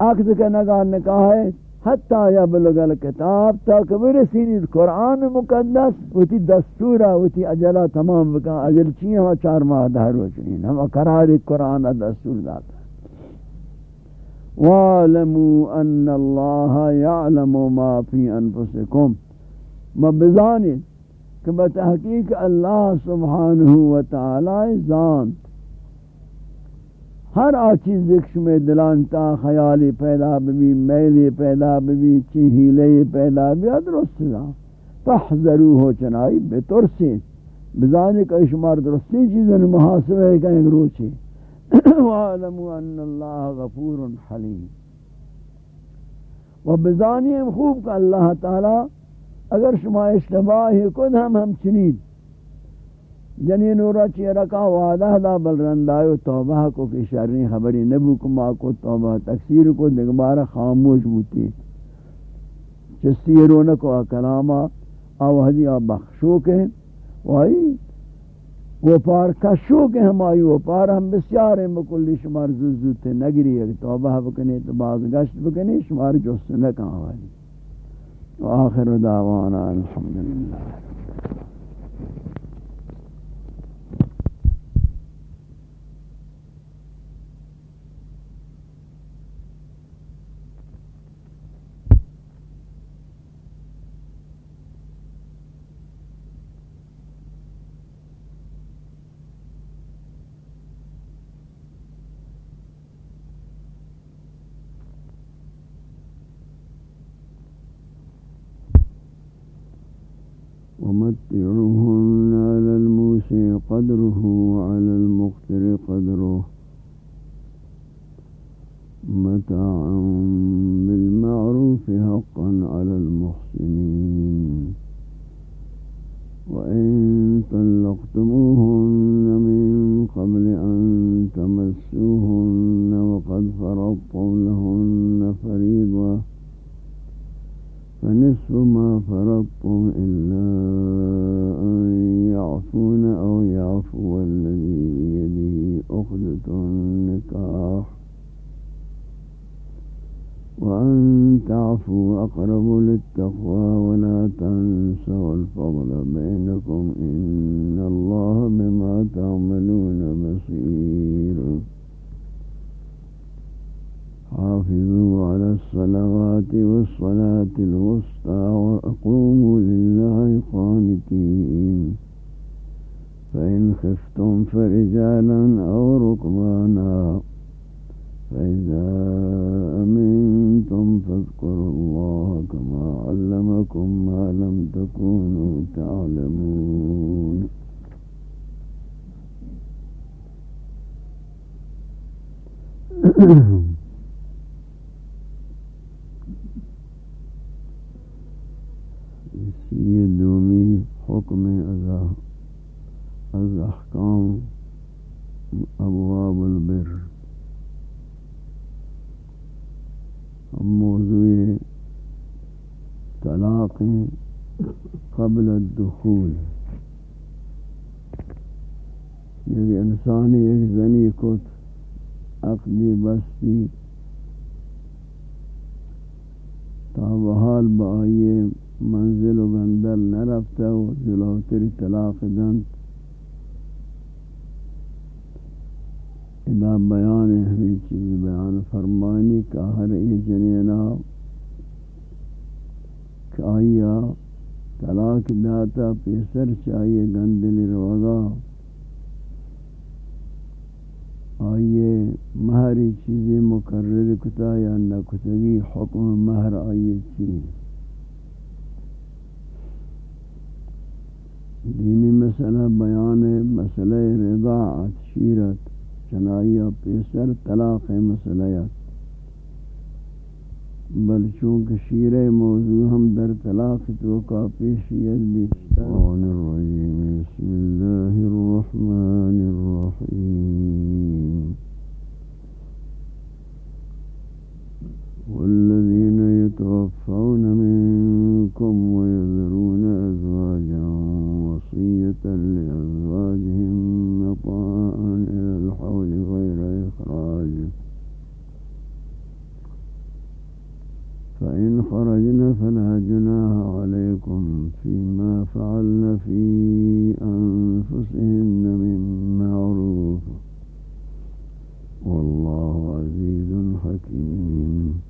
عقد کا نگاہ نکاح ہے، حتی یبلغ الکتاب تاکہ برسینی قرآن مقدس، وتی دستورا وتی اجلا تمام بکن اجل چیئے ہوا چار ماہ دہر وچنین ہم قرار قرآن دستور داتا وَعَلَمُوا أَنَّ اللَّهَ يَعْلَمُ مَا فِي أَنفُسِكُمْ. مبزانی کہ بتحقیق اللہ سبحانہ وتعالی ذات ہر آ چیز ایک شمی دلان تا خیالی پیدا بھی میلی پیدا بھی چیہیلی پیدا بھی درست دا فحضرو ہو چنائی بے ترسی بزانی کا شمار درستی چیزیں محاسبہ ہے کہ ایک روچی۔ وَعَلَمُوا أَنَّ اللَّهَ غَفُورٌ حَلِيمٌ۔ و بزانی خوب کہ اللہ تعالی اگر شما اشتباہی کن ہم ہم چنید جنی نورا چی رکا وعدہ دا بل رندائیو توبہ کو کی شرنی خبری نبو کما کو توبہ تکثیر کو دگبارہ خاموش بوتی۔ چستی رونکو کلاما آوہدی آ بخشو کے وائی وہ پار کشو کے ہم، آئی وہ پار ہم بسیار ہیں بکلی شمار زوزو تے نگری ہے۔ توبہ بکنے تو بعض گشت بکنے شمار جوست نکاں والی وآخر دعوانا الحمدللہ۔ ومتعوه نرفته و جلوتری طلاق دن. ادا بیان ہمیں چیز بیان فرمانی کہ ہر یہ جنینا کہ آئیا طلاق داتا پیسر چاہیے گندلی روگا آئیے مہری چیزیں مقرر کتا یا نہ کتگی حکم مہر آئیے چیز. دیمی مسئلہ بیان مسئلہ رضاعت شیرت چنائیہ پیسر طلاق مسئلیت بل چونکہ شیر موضوع ہم در طلاق تو کا پیشیت بیشتر۔ الرجیم، بسم اللہ الرحمن الرحیم۔ والذين يتوفون منكم ويذرون أزواجا وصية لأزواجهم مطاعا إلى الحول غير إخراج. فإن خرجنا فلا جناح عليكم فيما فعلنا في أنفسهن من معروف. والله عزيز حكيم.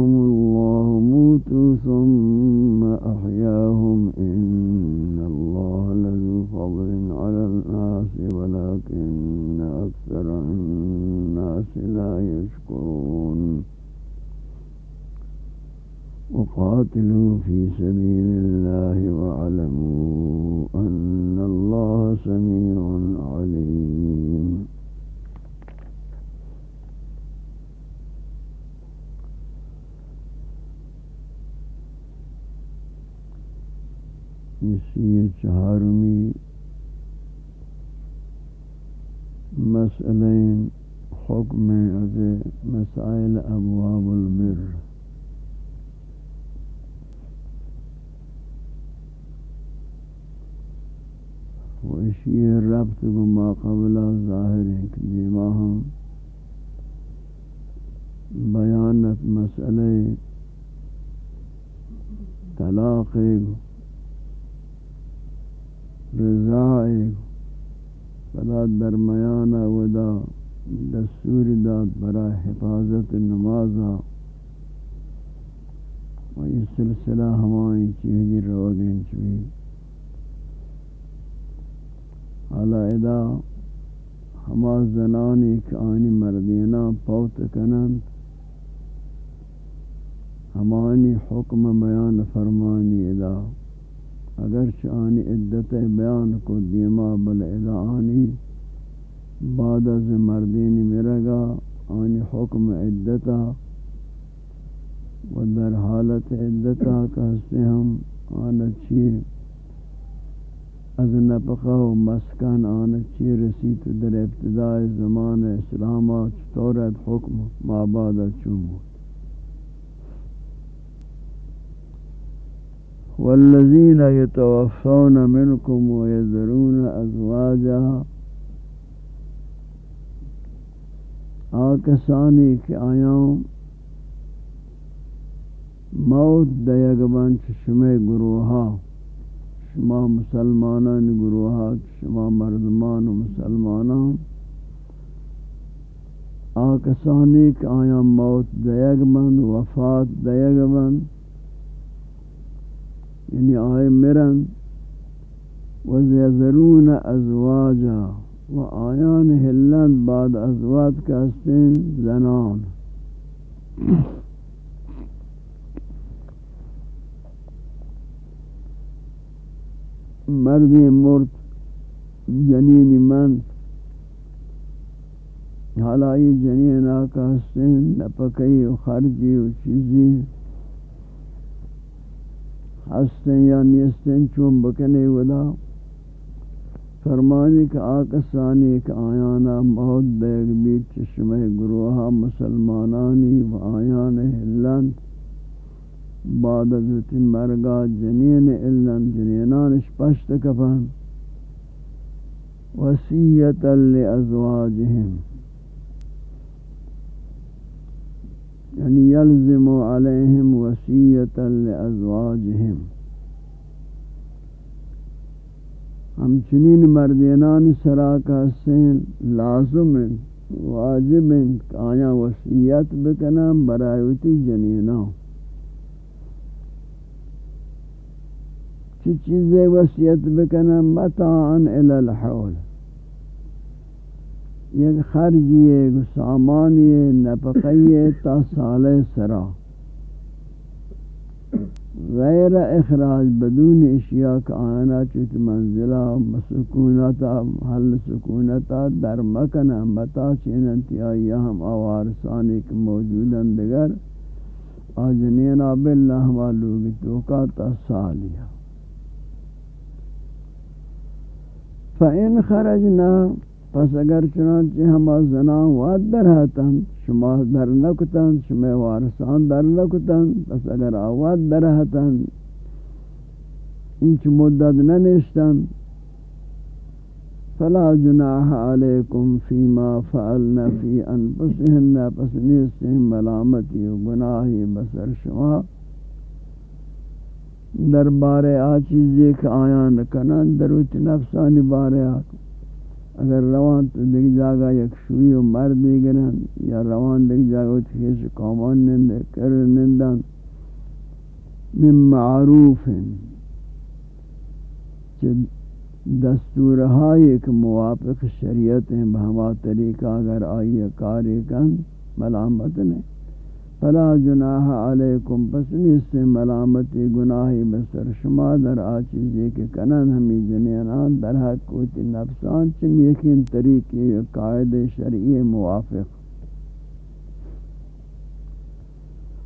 وقاتلوا في سبيل الله واعلموا أن الله سميع عليم. یہ چہارمی از نفقہ و مسکن آن اچھی رسیت در ابتداء زمان اسلامات طورت حکم ما بعد چومو والذين يتوفون منكم ويذرون أزواجا آکسانی کہ آیاں موت دیگبان شما گروہا شما مسلمانان گروہا شما مردمان و مسلمانان، آکسانی کہ آیاں موت دیگبان وفات دیگ دیگبان یعنی آئے مرن و ازواجا، و آیان ہلند بعد ازواج کا سن زنان۔ مرد مرد، جنین من. حالائی جنین آکا سن نپکی و خرجی و چیزی. ہستیں یا نیستیں چون بکنے ودا. فرمانی کہ آکسانی کہ آیانا بہت بیگ بیت چشمہ گروہا مسلمانانی و آیان ہلن بعد از مرگا جنین علن جنینانش پشت کفن. وسیعتا لأزواجهم یعنی یلزم علیہم وسیعتا لازواجہم. ہم چنین مردینان سراکہ سین لازم واجب آیا وسیعت بکنا برایوتی جنینا چی چیزیں وسیعت بکنا متاعن الالحول یک خرجی سامانی نپقی تا سال سرا. غیر اخراج بدون اشیاء کا آنا چت منزلہ مسکونتا حل سکونتا در مکن متا چیننتی آئی ہم آوارسانی کے موجودن دگر آجنینا باللہ معلومی توکا تا سالیا فَإِنْ خَرَجْنَا، پس اگر چنانچہ ہما زنان واد در حتن شما در نکتن، شما وارسان در نکتن، پس اگر آواد در حتن انچ مدد ننشتن فلا جناح علیکم فیما فعلنا فی انفسهن پس نیستیم ملامتی و گناہی بسر شما. در بارے آ چیزی کہ آیان کنن دروت نفسانی بارے آکن اگر روان تو دیکھ جاگا یک شوی و مردی گرن یا روان دیکھ جاگا تخیش قومان نندے، کر نندن من معروف دستورہائی ایک موافق شریعت ہیں بہما طریقہ، اگر آئیے کاری کن، ملامت نہیں۔ فلا جناح علیکم، پس نیست ملامتی گناہی بسر. شما در آچیزی کے کنن ہمی جنینان، در حق کوتی نفسان چن یقین طریقی قائد شرعی موافق.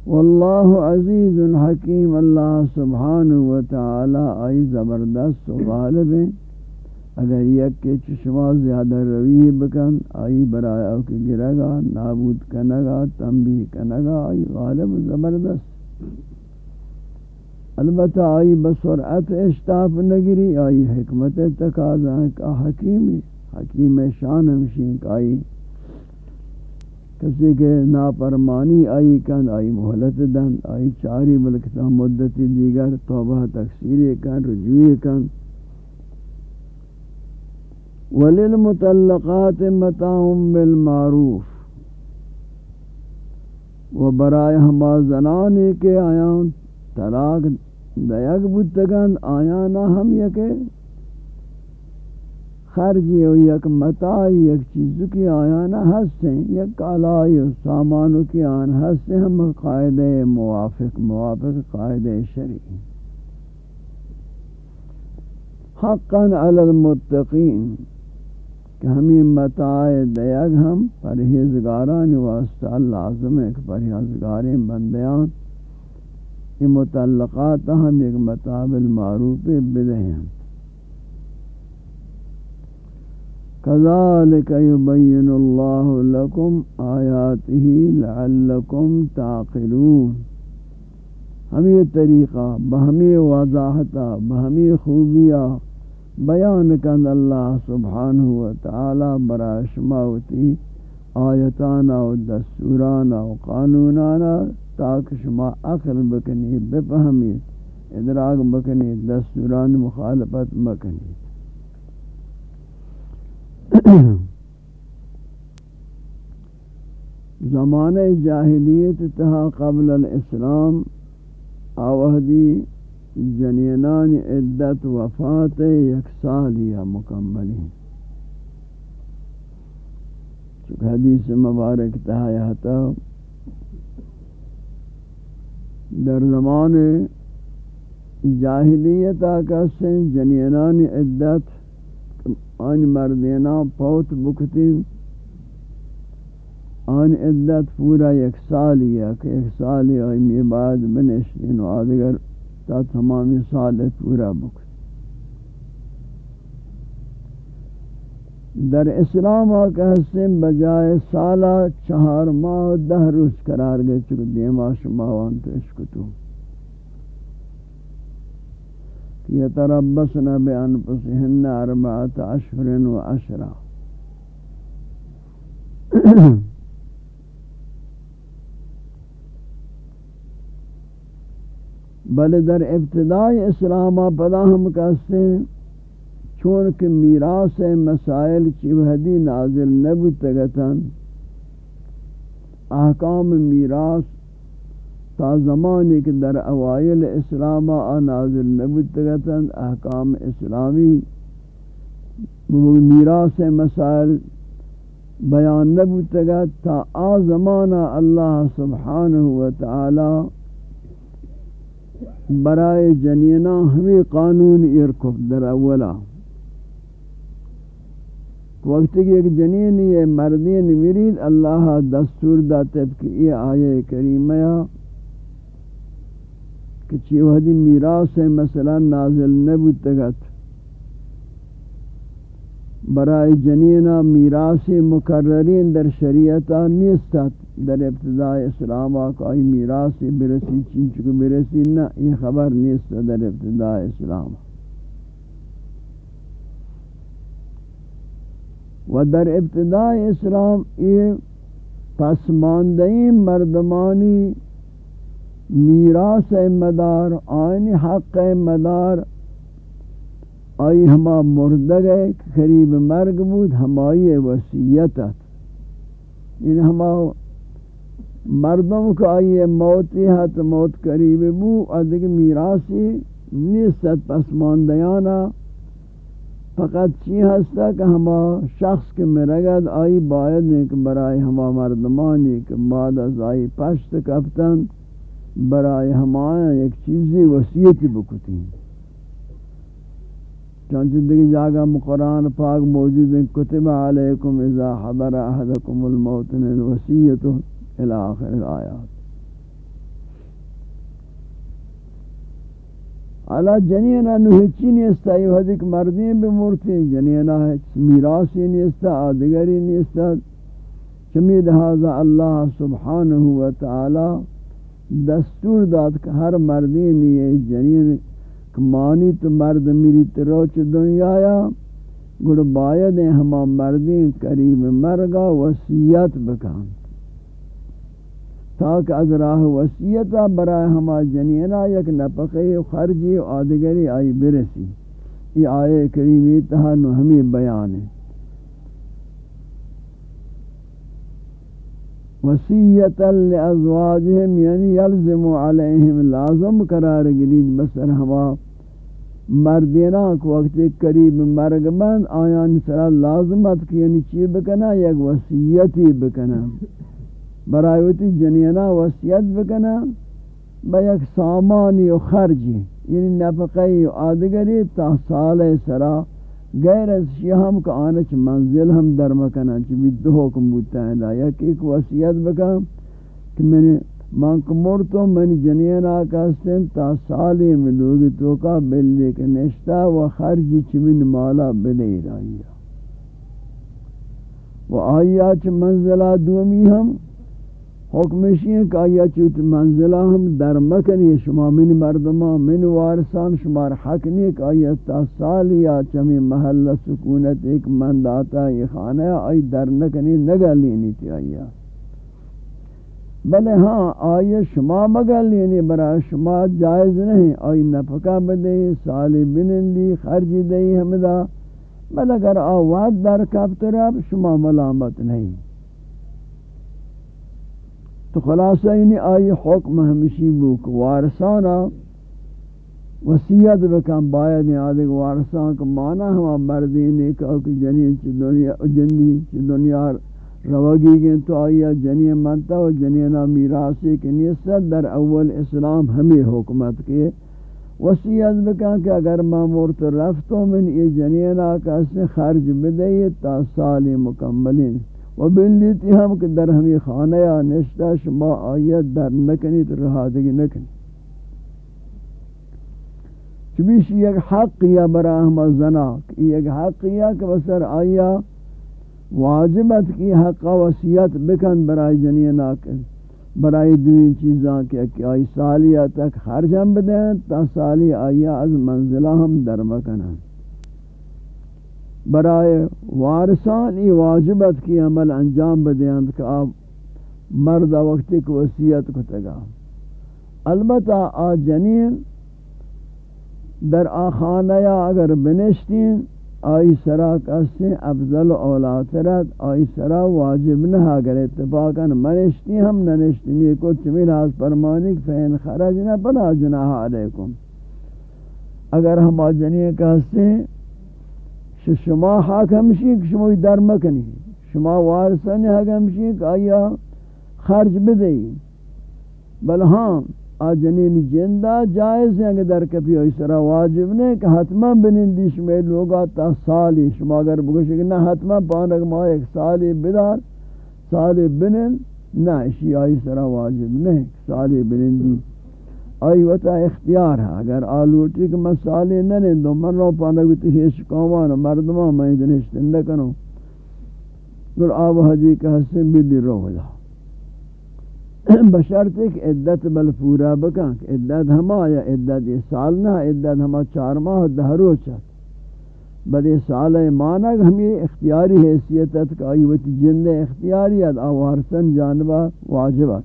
واللہ عزیز حکیم، اللہ سبحانہ وتعالی آئی زبردست و غالب. ہیں اگر یک کے چشما زیادہ روی بکن، آئی برای او کے گرگا، نابود کنگا تنبیہ کنگا، آئی غالب زبردست. البتہ آئی بسرعت اشتاف نگری آئی حکمت تقاضا ہے کہ حکیمی، حکیم شان ہمشین کہ آئی کسی کے ناپرمانی آئی کن آئی محلت دن آئی چاری بلکتا مدتی دیگر توبہ تکثیری کن رجوعی کن وللمطلقات متاع بالمعروف۔ و برائے ہما زنانی کے آیان طلاق دیگ بودتگن آیانا ہم یک خرجی و یک متاعی یک چیزو کی آیانا ہستیں یک کالائی و سامانو کی آن ہستیں ہم قائد موافق موافق قائد شریع۔ حقا علی المتقین۔ کہ ہمیں متاع دیگ ہم پرہیزگاران واسطہ لازم ہے کہ پرہیزگاریں بندیان یہ متعلقات ہم ایک متاع بالمعروف بدہیں كذلك يبين الله لكم آياته لعلكم تعقلون۔ ہمیں طریقہ، بہمی وضاحتہ، بہمی خوبیہ بیان کن اللہ سبحانہ و تعالی برا شماوتی آیتانا و دستورانا و قانونانا تاک شما عقل بکنی بفہمی ادراک بکنی، دستوران مخالفت مکنی زمانہ جاہلیت تہا قبل الاسلام آوہدی جنینان عدت وفات یک سال یا مکملی چونکہ حدیث مبارک تہایتا در زمان جاہلیت آکا جنینان عدت آن مردینا پوت بکتین، آن عدت پورا یک سالی یا کہ ایک سالی آئی بعد بنشتین یعنی و آدگر تا تمامی سال پورا بکن در اسلام آکا حسن بجائے سالہ چہار ماہ دہ روز قرار گئے چکو دیما شما وانتو اشکتو یتربصن بانفسهن اربعت اشهر و عشرہ۔ بل در ابتدائی اسلام پدا ہم کہتے ہیں، چونکہ میراث مسائل چیوہدی نازل نبتگتن احکام میراث تا زمانی کہ در اوائل اسلام آ نازل نبتگتن احکام اسلامی میراث مسائل بیان نبتگت تا آ زمانہ اللہ سبحانہ وتعالی برائے جنینہ ہمیں قانون ارکف در اولا۔ وقت کی ایک جنین یہ مردین ورید اللہ دستور داتب کہ یہ آیے کریمہ کہ چی وحدی میراث مثلا نازل نبوتگت برای جنینا میراث مکررین در شریعتا نیستت در ابتداء اسلام آئی میراث برسی چنچکو برسی نہ یہ خبر نیست در ابتداء اسلام. و در ابتداء اسلام یہ پسماندہی مردمانی میراث مدار آئین حق مدار آئی ہما مردگ قریب مرگ بود، ہمائی وسیعت یعنی ہما مردم کو آئی موتی حت موت قریب بو ادھگ میراسی نیست پس ماندیانا. فقط چی ہستا کہ ہما شخص کے مرگد، آئی باید ایک برای ہما مردمانی کہ بعد از آئی پشت کفتن، برای ہما ایک چیزی وسیعت بکتی چانچہ دیکھ جاگا قرآن پاک موجود ہیں، کتب علیکم اذا حضر احدکم الموت الوسیت الى آخر الآیات۔ علا جنینہ نوہچی نیستا؟ ایو حدیق مردین بمورتی جنینہ میراسی نیستا، آدگری نیستا۔ چمی لہذا اللہ سبحانہ وتعالی دستور داد کہ ہر مردین یہ جنین مانی تو مرد میری تروچ دنیا یا گڑ باید ہما مردین قریب مرگا وسیعت بکان تاکہ از راہ وسیعتا برای ہما جنینا یک نپقی خرجی و آدگری آئی برسی۔ یہ آئے کریمی تہا نو ہمیں بیان۔ ہے وسیعتا لازواجہم یعنی یلزم علیہم، لازم قرار گرید بسر ہما مردینا کو وقت قریب مرگ بند آیان سرا لازمت کی یعنی چی بکنا یک وسیعتی بکنا برایوتی جنینا وسیعت بکنا با یک سامانی و خرجی. یعنی نفقی و آدگری تا سال سرا غیر از شیہم کا آنچ منزل ہم در مکنا چی بھی دو حکم بودتا ہے یک ایک وسیعت بکنا کہ میں نے من کمور تو من جنین آکا سن تا سالی ملوگی تو کا بلی کے نشتا و خرجی چمن مالا بلی رہی و آیا چ منزلہ دومی ہم حکمشی ہے کہ آیا چوت منزلہ ہم در مکنی شما من مردمان من وارسان شمار حق نہیں کہ آیا تا سالی یا چمی محل سکونت ایک منداتا یہ خانہ، آئی در نکنی نگا لینی تھی آیا. بلے ہاں آئی شما مگل یعنی برا، شما جائز نہیں۔ آئی نفقہ بدے سالی بنندی، خرجی دے ہمدا بل اگر آواد در کبتر اب شما ملامت نہیں۔ تو خلاصہ یعنی آئی حکم ہمشی بوک وارسانا وسیعت بکن باید آدھے وارسان کا معنی ہما مردین ایک اوکی جنین چی دنیا جندی چی دنیا روگی گئن تو آیا جنی منتا و جنینا میراسی کی نیست در اول اسلام ہمیں حکمت کے وسیعت بکن کہ اگر مامورت رفتو من یہ جنینا کسی خرج بدئی تا سالی مکملین و بلیتی ہم کہ در ہمیں خانہ یا نشتا شما آیت در نکنی تو رہادگی نکنی چبیش یک حق یا برا ہم زناک یک حق یا کہ بسر آیا واجبت کی حق وصیت بکن برای جنین آکن برای دوین چیزاں کہ آئی سالیہ تک خرج ہم بدیں تا سالی آیا از منزلہ ہم در مکنن برای وارثان ای واجبت کی عمل انجام بدیں کہ آپ مرد وقتی کو وصیت کو تگا البتہ آ جنین در آخانہ یا اگر بنشتین آئی سرا کسی افضل اولاد رد، آئی سرا واجب نہ، اگر اتفاقا منشتی ہم ننشتنی کو چمیل آز فرمانی فین خرج نہ، بلا جناح علیکم۔ اگر ہم آجنی کہستے شما حق ہمشی کہ شما در مکنی۔ شما وارثانی حق ہمشی کہ آیا خرج بدئی۔ بل ہاں آجنین یعنی یعنی جندہ جائز ہیں کہ در کپی ہوئی سرا واجب نہیں کہ حتما بنندی شمی لوگا تا سالی شما اگر بگوشی کہ نہ حتما پانک ما ایک سالی بدار، سالی بنن، نہ اشی آئی سرا واجب نہیں سالی بنندی۔ آئی وطا اختیار ہے، اگر آلوٹی کے مسالے نہ لیں دو، من رو پانگو تیش قومان مردمان میں دنشتن نکنو گر آب حجی کا حسن بلی رو جا بشرط ایک عدت بل پورا بکن، کہ عدت ہما یا عدت سال نہ، عدت ہما چار ماہ دہرو چاہتا بل سال مانگ ہمیں اختیاری حیثیت ہے کہ آئی وقت جند اختیاریت آوارسن جانبہ واجبات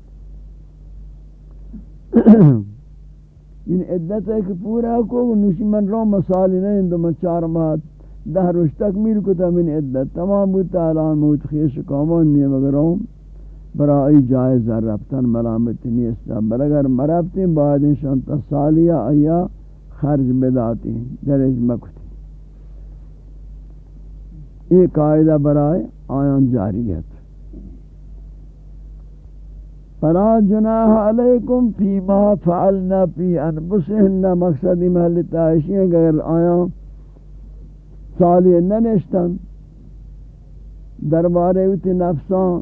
ان یعنی عدت ہے کہ پورا کو، نوشی من رو مسالی نہیں یعنی دو من چار ماہ دہ روش تکمیل کو تا من یعنی عدت تمام بودتا اعلان موت خیش قومان نہیں مگر ہوں برائی جائز رفتن ملامت نہیں استا بل اگر مرابتی بعد انشان تا سالیہ آیا خرج بداتی درج مکتی یہ قاعدہ برائے آیان جاریت فلا جناح علیکم فیما فعلنا فی انفسہن مقصدی محل تائشی ہے اگر آیان سالی ننشتن دربارے ہوتی نفسان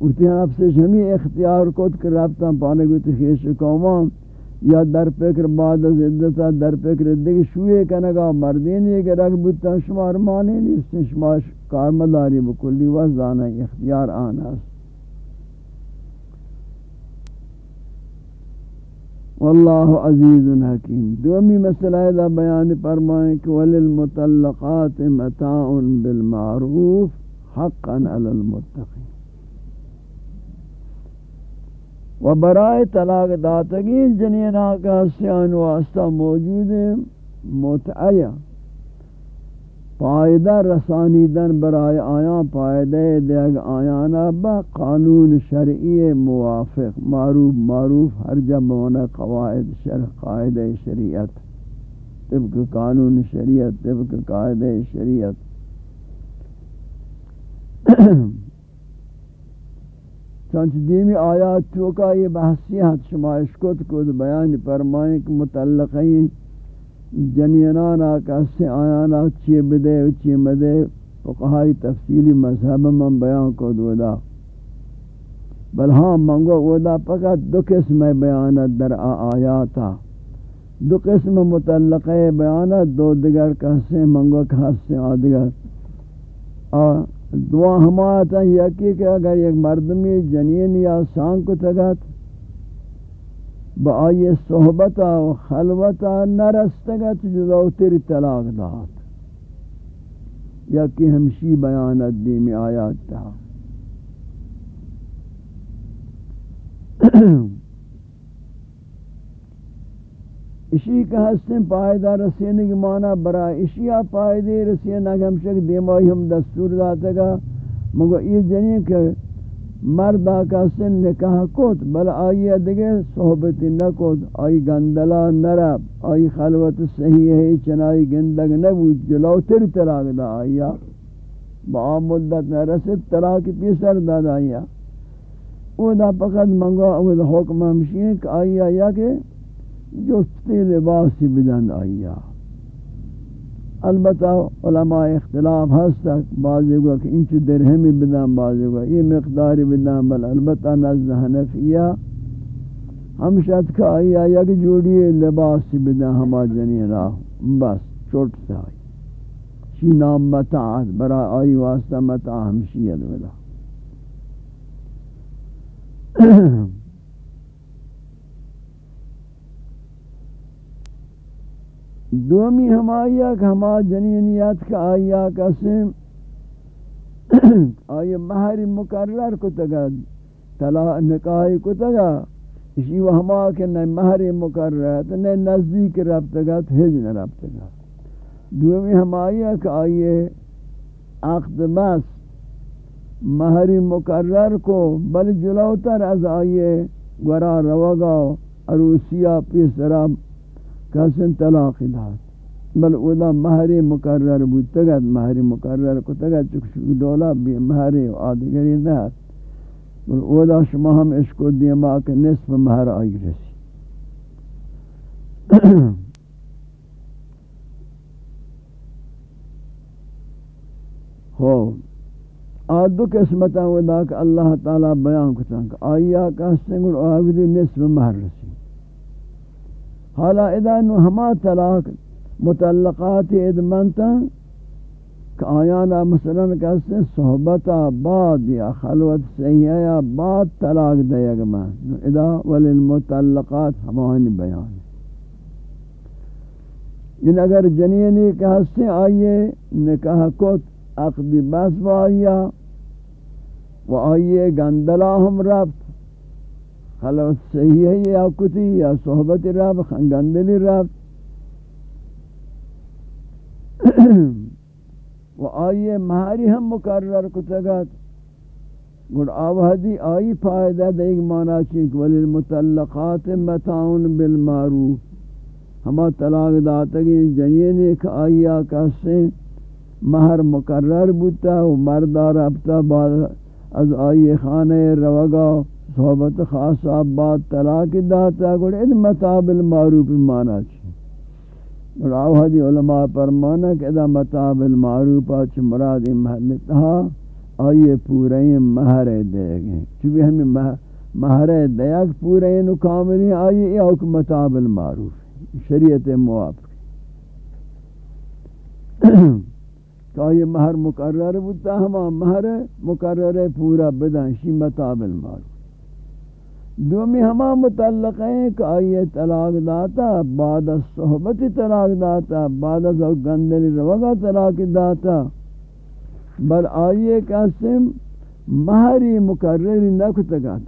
ہوتی نفس جمی اختیار کت کر رفتن پانے گوتی خیش قومان یا در فکر بعد از عدتا در فکر دیگه شوئے کنگا مردین یہ کہ رکھ بودتا شمار مانے نیستن شما کارمداری بکلی وزدانا اختیار آنا واللہ عزیز حکیم. دومی مسئلہ دا بیان فرمائیں کہ وللمطلقات متاع بالمعروف حقا علی المتقین. و برائے طلاق داتگی جنینا کا سیان واسطہ موجود ہے متعیہ پائدہ رسانی دن برائے آیاں پائدہ دیگ آیانا با قانون شرعی موافق، معروف معروف، ہر جب ہونا قواعد شرع قائد شریعت، طبق قانون شریعت، طبق قائد شریعت. چانچ دیمی آیات چوکا یہ بحثیات شمائش کت کت بیان فرمائیں کہ متعلقین جنینانا کسی آیانا چی بدے و چی مدے فقہائی تفصیلی مذہب من بیان کو دودا بل ہاں منگو ودا فقط دو قسم بیانت در آیاتا دو قسم متعلق بیانت دو دگر کسی منگو کسی آدگر آ دعا ہماتا یکی کہ اگر ایک مردمی جنین یا سان کو تگت با آئی صحبتا و خلوتا نرستگت جدو تیری طلاق دات یکی ہمشی بیانت دیمی آیات تا اسی کا حسن پائدہ رسینے کی معنی برا اشیاء پائدے رسینے کہ ہم شک دیمائی ہم دستور داتا گا مگو یہ جنین کہ مردہ کا سن نکاح کت بل آئی ادگے صحبت نکت آئی گندلا نرب، آئی خلوت صحیح ہے، چنائی گندگ نبود، جلو تر تراغ دا آئیا با مدت نرسد تراغ پیسر دا دا آئیا او دا پقد منگو او دا حکم ہمشین کہ آئیا یا کہ جستی لباسی بدن آئیا البتہ علماء اختلاف ہستک بعضی گو کہ انچ درہمی بدن، بعضی گو یہ مقداری بدن، بل البتہ نزد حنفیہ ہم شد کا آئیا یک جوڑی لباسی بدن ہما جنی راہ بس چھوٹ سے آئی شی نام متاعت برا آئی واسطہ متاع ہمشید ولا دومی ہمایا کہ ہما جنینیت کا آیا قسم آیا مہر مقرر کو تگا تلا نکاح کو تگا اسی وہ ہما کہ نہ مہر مقرر ہے نہ نزدیک رب تگا ہج نہ رب تگا دومی ہمایا کہ آئیے عقد بس مہر مقرر کو، بل جلوتر از آئیے گورا روگا عروسیہ پیسرہ کسن طلاق داد. بل اودا مہر مقرر بود. تگد مہر مقرر کو تگد چکشو دولا بھی مہر آدگری داد. بل اودا شما ہم اس کو دیما کہ نصف مہر آئی رسی. ہو آدو قسمتا ودا کہ اللہ تعالی بیان کتا کہ آیا کہ سنگل آویدی نصف مہر رسی. حالا اذا نو ہما طلاق متعلقات ادمنتا کہ آیانا مثلا کہتے صحبتا بعد یا خلوت سیئے یا بعد طلاق دیگ من اذا وللمتعلقات ہمانی بیان ان اگر جنینی کہتے آئیے نکاح کت عقد بس و آئیا و آئیے گندلا ہم رفت خلوت صحیح یا کتی یا صحبت رب گندلی رب و آئیے مہاری ہم مقرر کتگت گڑ آوہدی آئی فائدہ دیکھ مانا چینک ولی المتعلقات متعون بالمعروف. ہما طلاق داتگی جنین ایک آئیا کسے مہر مقرر بوتا و مردہ ربتا بعد از آئی خانہ روگا. صحبت خاص آباد طلاق داتا گوڑ ان مطاب المعروف مانا چی۔ گوڑ آوہدی علماء پر مانا کہ ادا مطاب المعروف آچ مراد محلتہا آئیے پورے مہر دے گئے چونکہ ہمیں مہر دے دیگ پورے نکاملی آئیے اوک مطاب المعروف شریعت موافق۔ کہ یہ مہر مقرر بودتا، ہما مہر مقرر پورا بدن، شی مطاب المعروف دومی ہما متعلق ہیں کہ آئیے طلاق داتا، بعد از صحبت طلاق داتا، بعد از گندلی روگا طلاق داتا۔ بل آئیے قسم مہری مقرری نکتگات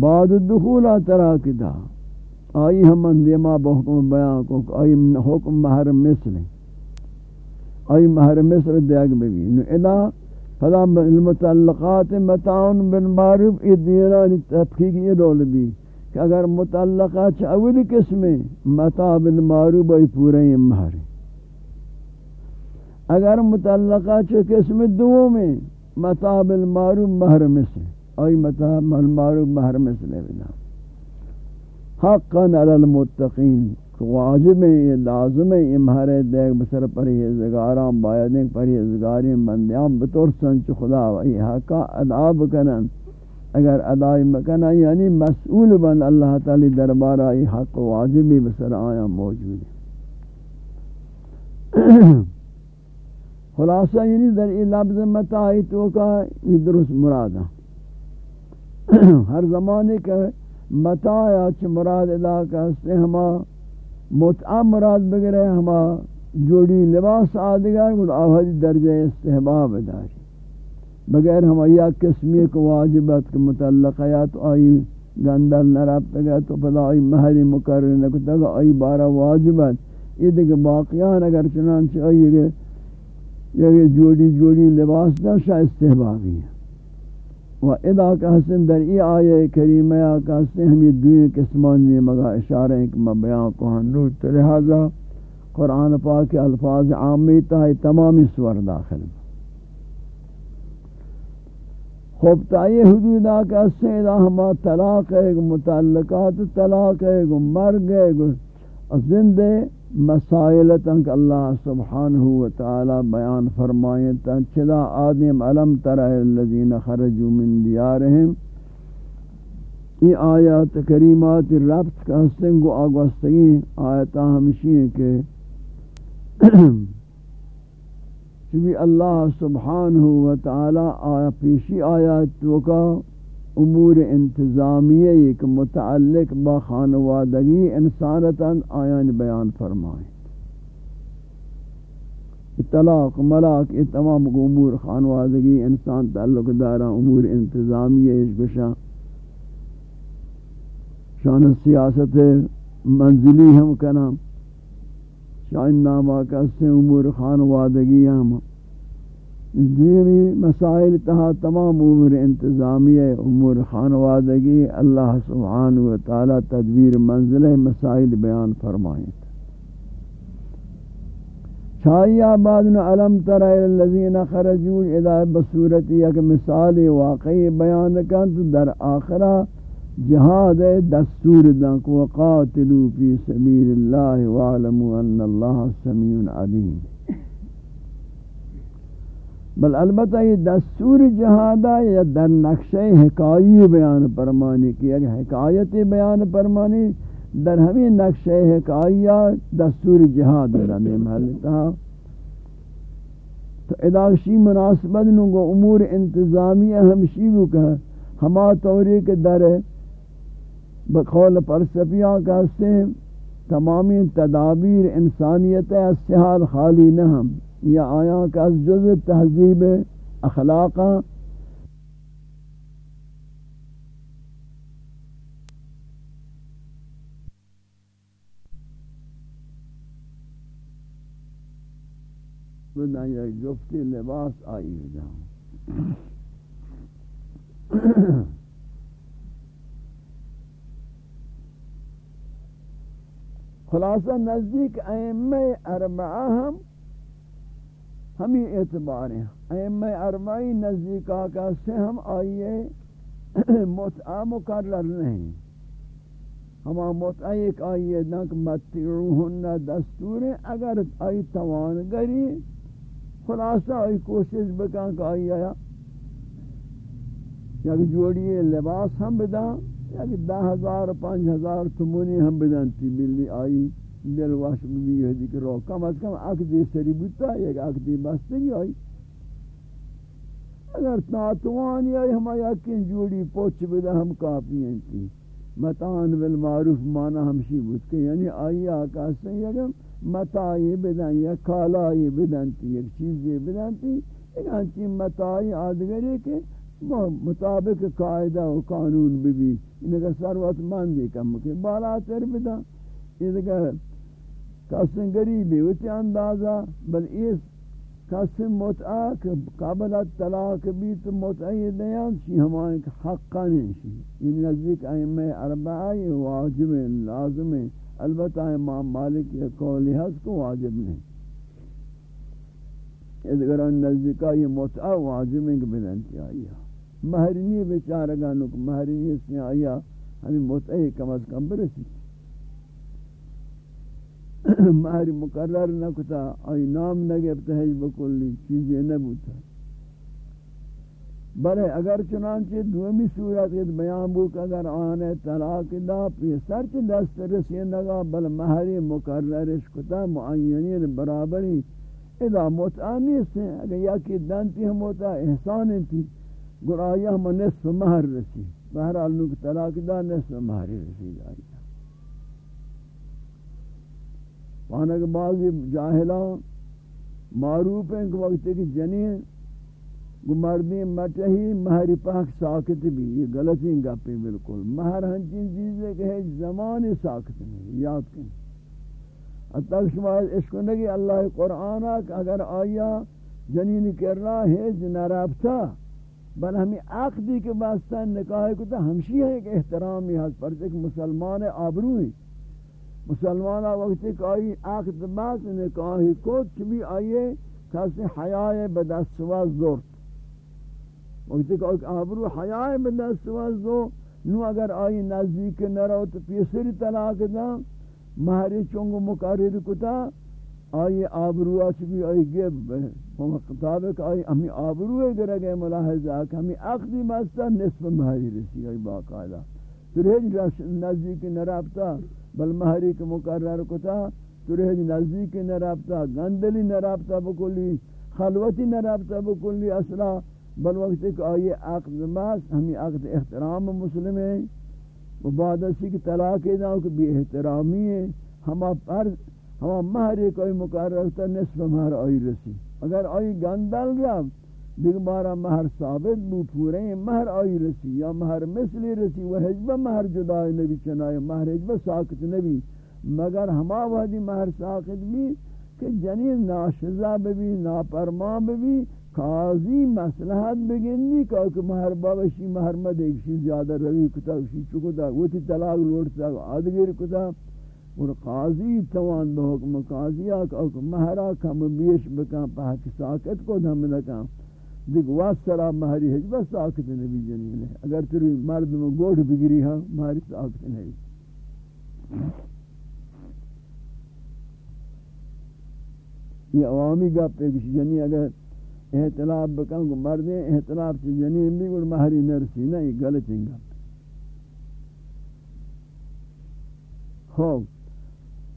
بعد دخولا طلاق دا۔ آئی ہم اندیما بحکم بیان کو آئی حکم مہر مصر آئی مہر مصر دیگ بھی نو الہ فلا المتعلقات متعون بالمعروف، یہ دیرانی تحقیق یہ رول بھی کہ اگر متعلقات اولی قسم متع بالمعروف ای پورے مہر اگر متعلقات قسم دو میں متع بالمعروف مہر مثل ای متع بالمعروف مہر مثل بنا۔ حقا علی المتقین۔ واجب ہے یہ لازم ہے یہ مہرے دیکھ بسر پرہیزگاران باید ایک پرہیزگاری بندیان بطور سنچ خدا وی حقا ادا بکنن۔ اگر ادائی مکنن یعنی مسئول بند اللہ تعالی دربار آئی حق واجبی بسر آیا موجود ہے خلاصہ یعنی در ای لفظ متاعی تو کا یہ درست مراد ہے۔ ہر زمانے کا متاع چھ مراد ادا کا سے ہما متعہ مراد بگرے ہما جوڑی لباس آدگر گل آوازی درجہ استحباب داری بغیر ہما یا قسمی کو واجبت کے متعلق یا تو آئی گندل نرابتا گیا تو پدا آئی محلی مقرر نکتا گا آئی بارا واجبت یہ دیکھ باقیان اگر چنانچہ آئی یہ جوڑی جوڑی لباس دا شاہ استحبابی ہے و ادا کا حسن در ای آیے کریمہ کا حسن ہم یہ دوئے قسمان میں مگا اشارہ ہیں کہ میں بیان کو ہنو تو لہذا قرآن پاک کے الفاظ عامی تا تمامی سور داخل خوب تا یہ حدود حسن ادا ہما طلاق ہے متعلقات طلاق ہے مرگ ہے زندے مسائل تنک اللہ سبحانہ وتعالی بیان فرمائیں تن چلا آدم علم ترہ الذین خرجوا من دیارہم۔ یہ آیات کریمات ربط کا سنگو آگوستگی آیتا ہمشی ہیں کہ چونکہ اللہ سبحانہ وتعالی آیا پیشی آیات تو کا امور انتظامیہ ایک متعلق با خانوادگی انسانتا آیان بیان فرمائیں طلاق ملاک یہ تمام امور خانوادگی انسان تعلق دارا، امور انتظامیہ اس بشا۔ شان سیاست منزلی ہم کنا شان نامہ کسے امور خانوادگی ہم۔ دیمی مسائل تہا تمام امور انتظامی امور خانوادگی اللہ سبحانہ وتعالی تدبیر منزل مسائل بیان فرمائیں۔ چھائی آباد نے علم تر الذین خرجوا الى بصورت یک مثال واقعی بیان کن تو در آخرہ جہاد دستور دنک وقاتلوا فی سبیل اللہ وعلموا ان اللہ سمیع علیم۔ بل البتہ یہ دستور جہادہ یا در نقشہ حکایی بیان پرمانی کی۔ اگر حکایت بیان پرمانی در ہمیں نقشہ حکایہ دستور جہاد رہنے محلتا۔ تو اداکشی مناسبت نگو، امور انتظامیہ ہمشی بکا ہما طوری کے در بقول پرسفیہ کا سے تمامی تدابیر انسانیت استحال خالی نہ ہم۔ یا آیا کا جز تہذیب اخلاقہ بدن یک جفتی لباس آئی جاؤں۔ خلاصہ نزدیک ائمہ اربعہ ہم ہمیں اعتبار ہیں ائمہ اربعی نزدیک آقا سے ہم آئیے متعہ مقرر نہیں۔ ہما متعہ ایک آئیے نک متعوہن دستور اگر آئی توانگری خلاصہ آئی کوشش بکن کہ آئی آیا۔ یک جوڑی لباس ہم بدا یک دہ ہزار پانچ ہزار تمونی ہم بدن تی ملی آئی۔ دل واش بھی ہے کہ رو کم از کم عقدی سری بوتا یک عقدی بستگی آئی اگر ناتوانی آئی ہم یقین جوڑی پوچھ بدا ہم کافی ہیں تی متان بالمعروف مانا ہمشی بود کہ یعنی آئی آقا سے یکم متائی بدن یا کالائی بدن تی ایک چیزی بدن تی ایک انچی متائی آدگری کے مطابق قاعدہ و قانون بھی بھی انہا سروت مندی کم کے بالا تر بدا یہ کسن غریبی وتی اندازہ، بل اس کسن متعا قابل طلاق بھی تو متعی دیان چی؟ ہمائیں کہ حقا نہیں شی یہ نزدیک ائمہ اربعہ واجب لازم البتہ امام مالک یہ قولی ہے کو واجب نہیں. اگر ان نزدیکا یہ متعا واجب ہے کہ بلنتی آئی مہرنی بیچارگانوں کو مہرنی اس میں آیا ہمیں متعی کم از کم برسی. مہر مقرر نہ کتا آئی نام نگبتا ہے بکلی چیزیں نبوتا۔ بلے اگر چنانچہ دومی صورت بیان بوک اگر آنے طلاق دا پیسر چی دست رسی نگا، بل مہر مقررش کتا، معینین برابری۔ ادا متعانی سے، اگر یکی دنتی ہم ہوتا، احسان تھی گرآیا ہم نصف مہر رسی۔ بہرحال نک طلاق دا نصف مہر رسی جائی۔ وانا کہ بعضی جاہلان معروف ہیں کہ وقت کہ جنین گو مردی مٹہی مہر پاک ساکت بھی، یہ غلطی گپی بالکل۔ مہر ہنچین چیز ہے کہ زمان ساکت نہیں یاد کریں اتاک شما عشق نگی اللہ قرآن اگر آیا جنین کر رہا ہے جنرابتا بل ہمیں عقدی کے واسطہ نکاح کو تو ہمشی ہے کہ احترامی ہے پر، ایک مسلمان آبروئی مسلمانہ وقت ایک آئی عقد باز نکاحی کو چبی آئیے کسی حیاء بدستواز زورت وقت ایک آئی آبرو حیاء بدستواز زور۔ نو اگر آئی نزدیک نرو تو پیسری طلاق دا مہری چونگو مقرر کتا۔ آئی آبرو چبی آئی گب مطابق آئی ہمیں آبرو ہے گرگے ملاحظہ کہ ہمیں عقدی باستا نصف مہری رسی آئی باقاعدہ۔ پھر ہیچ نزدیک نرابتا بل مہری کے مقرر کتا ترہج نزدیک نہ رابطہ گندلی نہ رابطہ بکلی، خلوتی نہ رابطہ بکلی اصلا، بل وقت ایک آئی عقد ماس ہمیں عقد احترام مسلم ہے وہ بعد اسی کی طلاق دا کہ بھی احترامی ہے۔ ہما پر، ہما مہری کوئی مقرر کتا نصف مہر آئی رسی۔ اگر آئی گندل راب دیکھ بارا مہر ثابت بو پورے مہر آئی رسی یا مہر مثلی رسی و حجبہ مہر جدائی نبی چنائی مہر حجبہ ساکت نبی. مگر ہما وحدی مہر ساکت بھی کہ جنین ناشزہ بھی ناپرمان بھی قاضی مسلحت بگنی کہ مہر بابشی مہر مدیکشی زیادہ روی کتا کشی چکتا وہ تی طلاق لوٹتا آدگر کتا. اور قاضی توان بحکم، قاضی آکا مہرہ کم بیش بکن، پاک ساکت کو دھم لکن دیکھ واسرا مہری ہے بس طاقت نبی جنین ہے اگر تری مرد میں گوڑ بگری ہاں مہری طاقت نہیں یہ عوامی گپ ہے کہ جنی اگر احتلاف بکن کو مردیں احتلاف چی جنین بھی گوڑ مہری نرسی نہیں گلت انگا خوب۔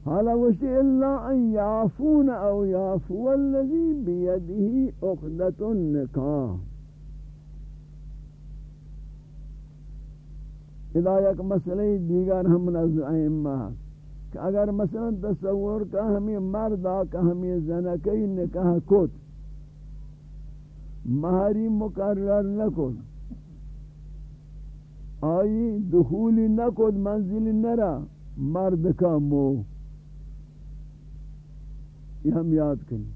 حالا وشتی اللہ أن یعفون أو یعفو الذی بیدہی اقدت النکاح ادا یک مسئلہ دیگر ہم نزد آئمہ کہ اگر مثلا تصور کا ہمیں مردا کا ہمیں زنکی نکاح کت مہری مقرر نکن آئی دخولی نکن منزل نرا مرد کا مو۔ یہ ہم یاد کریں۔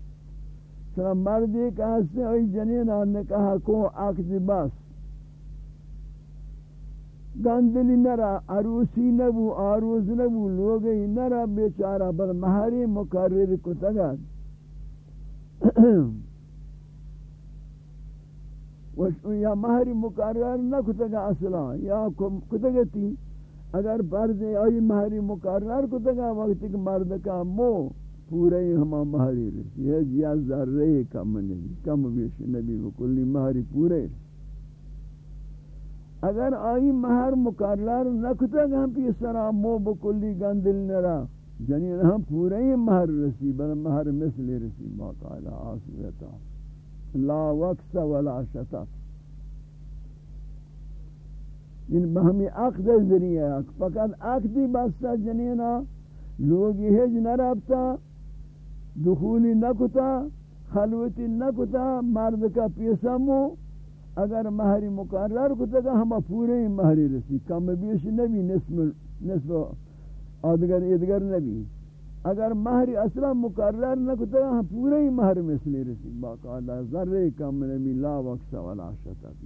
سلام مرد ایک حصے آئی جنین نکاح کو عقد بس۔ گندلی نرا، عروسی نبو، آروز نبو، لوگی نرا، بیچارہ بل مہری مقرر کتگا یا مہری مقرر نہ کتگا اصلا، یا کتگتی۔ اگر فرض آئی مہری مقرر کتگا وقت کہ مرد کا مو۔ پورے ہما مہری رسی جی ہے جیا ذرے کم نہیں۔ کم بیش نبی وکلی مہری پورے۔ اگر آئی مہر مقرر نکتا کہ ہم پی سرا مو بکلی گندل نرا۔ جنین ہم پورے ہی مہر رسی، بل مہر مثل رسی باقالا آسویتا لا وقت ولا شتا یعنی ان بہمی عقد ذریعہ، فقط عقدی بستا یعنی جنینا لوگی ہج نرابتا۔ دخولی نکتا، خلوتی نکتا مرد کا پیسا مو اگر مہری مقرر کو تگا ہم پورے ہی مہری رسی، کم بیش نبی، نصف نصف آدگر ادگر نبی۔ اگر مہری اصلا مقرر نہ کو تگا ہم پورے ہی مہر مثلی رسی۔ باقاعدہ ذرے کم نبی، لا وقت ولا شتت